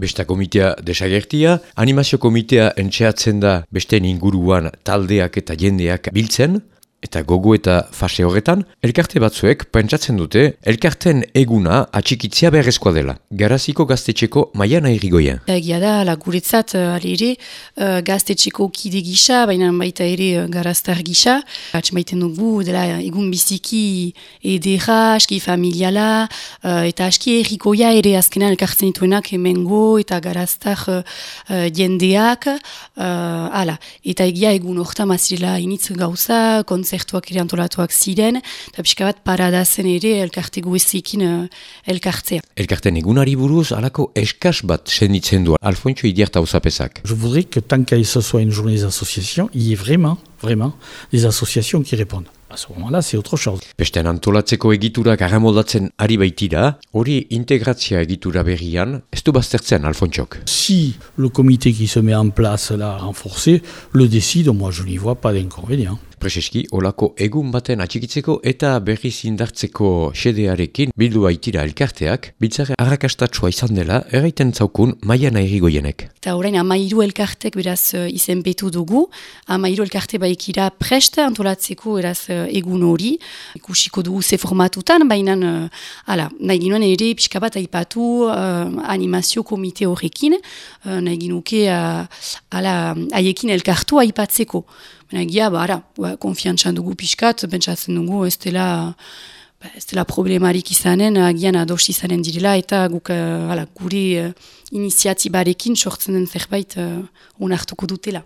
Besta komitea desagertia, animazio komitea entxeatzen da beste inguruan taldeak eta jendeak biltzen, Eta gogo eta fase horretan, elkarte batzuek pentsatzen dute elkarten eguna atxikitzia beharrezkoa dela. Garaziko gaztetxeko maian airigoia. Egia da, la guretzat, uh, ere, uh, gaztetxeko kide gisa, baina baita ere uh, garaztar gisa. Atx maiten dugu, dela egun biziki edera, aski familiala, uh, eta aski errikoia ere azkenan elkartzen dituenak emengo eta garaztar uh, jendeak. Uh, ala, eta egia egun orta mazirela initz gauza, konzertuak ere antolatuak ziren, eta pixka bat parada zen ere elkarte guezikin uh, elkartzea. Elkarten egunari buruz, alako eskas bat senditzen du, Alfonso Idiarta usapezak. Je voudrais que tant qu'il soit une journée des associations, il y ait vraiment, vraiment, des associations qui répondent. À ce moment-là, c'est autre chose. Besten antolatzeko egiturak agamoldatzen ari baitira, hori integrazia egitura berrian, ez du baztertzen, Alfontsok. Si le comité qui se met en place, là, renforcé, le décide, moi je n'y vois pas d'inconvénient. Prezeski, olako egun baten atxikitzeko eta berriz indartzeko xedearekin bildu baitira elkarteak, biltzare arrakastatsua izan dela, erraiten zaukun maian airigoienek. Eta orain, amairu elkartek beraz uh, izenpetu dugu, amairu elkarte baikira presta antolatzeko eraz uh, egun hori, ikusiko dugu ze formatutan, baina uh, nahi ginoen ere pixka bat aipatu uh, animazio komite horrekin, uh, nahi ginuke uh, ala, haiekin elkartu aipatzeko. Baina egia, ba, ara, ba, konfiantzan dugu pixkat, bentsatzen dugu, ez dela, ba, ez dela problemarik izanen, agian ados izanen direla, eta guk, uh, ala, guri uh, iniziatibarekin sortzen den zerbait uh, onartuko dutela.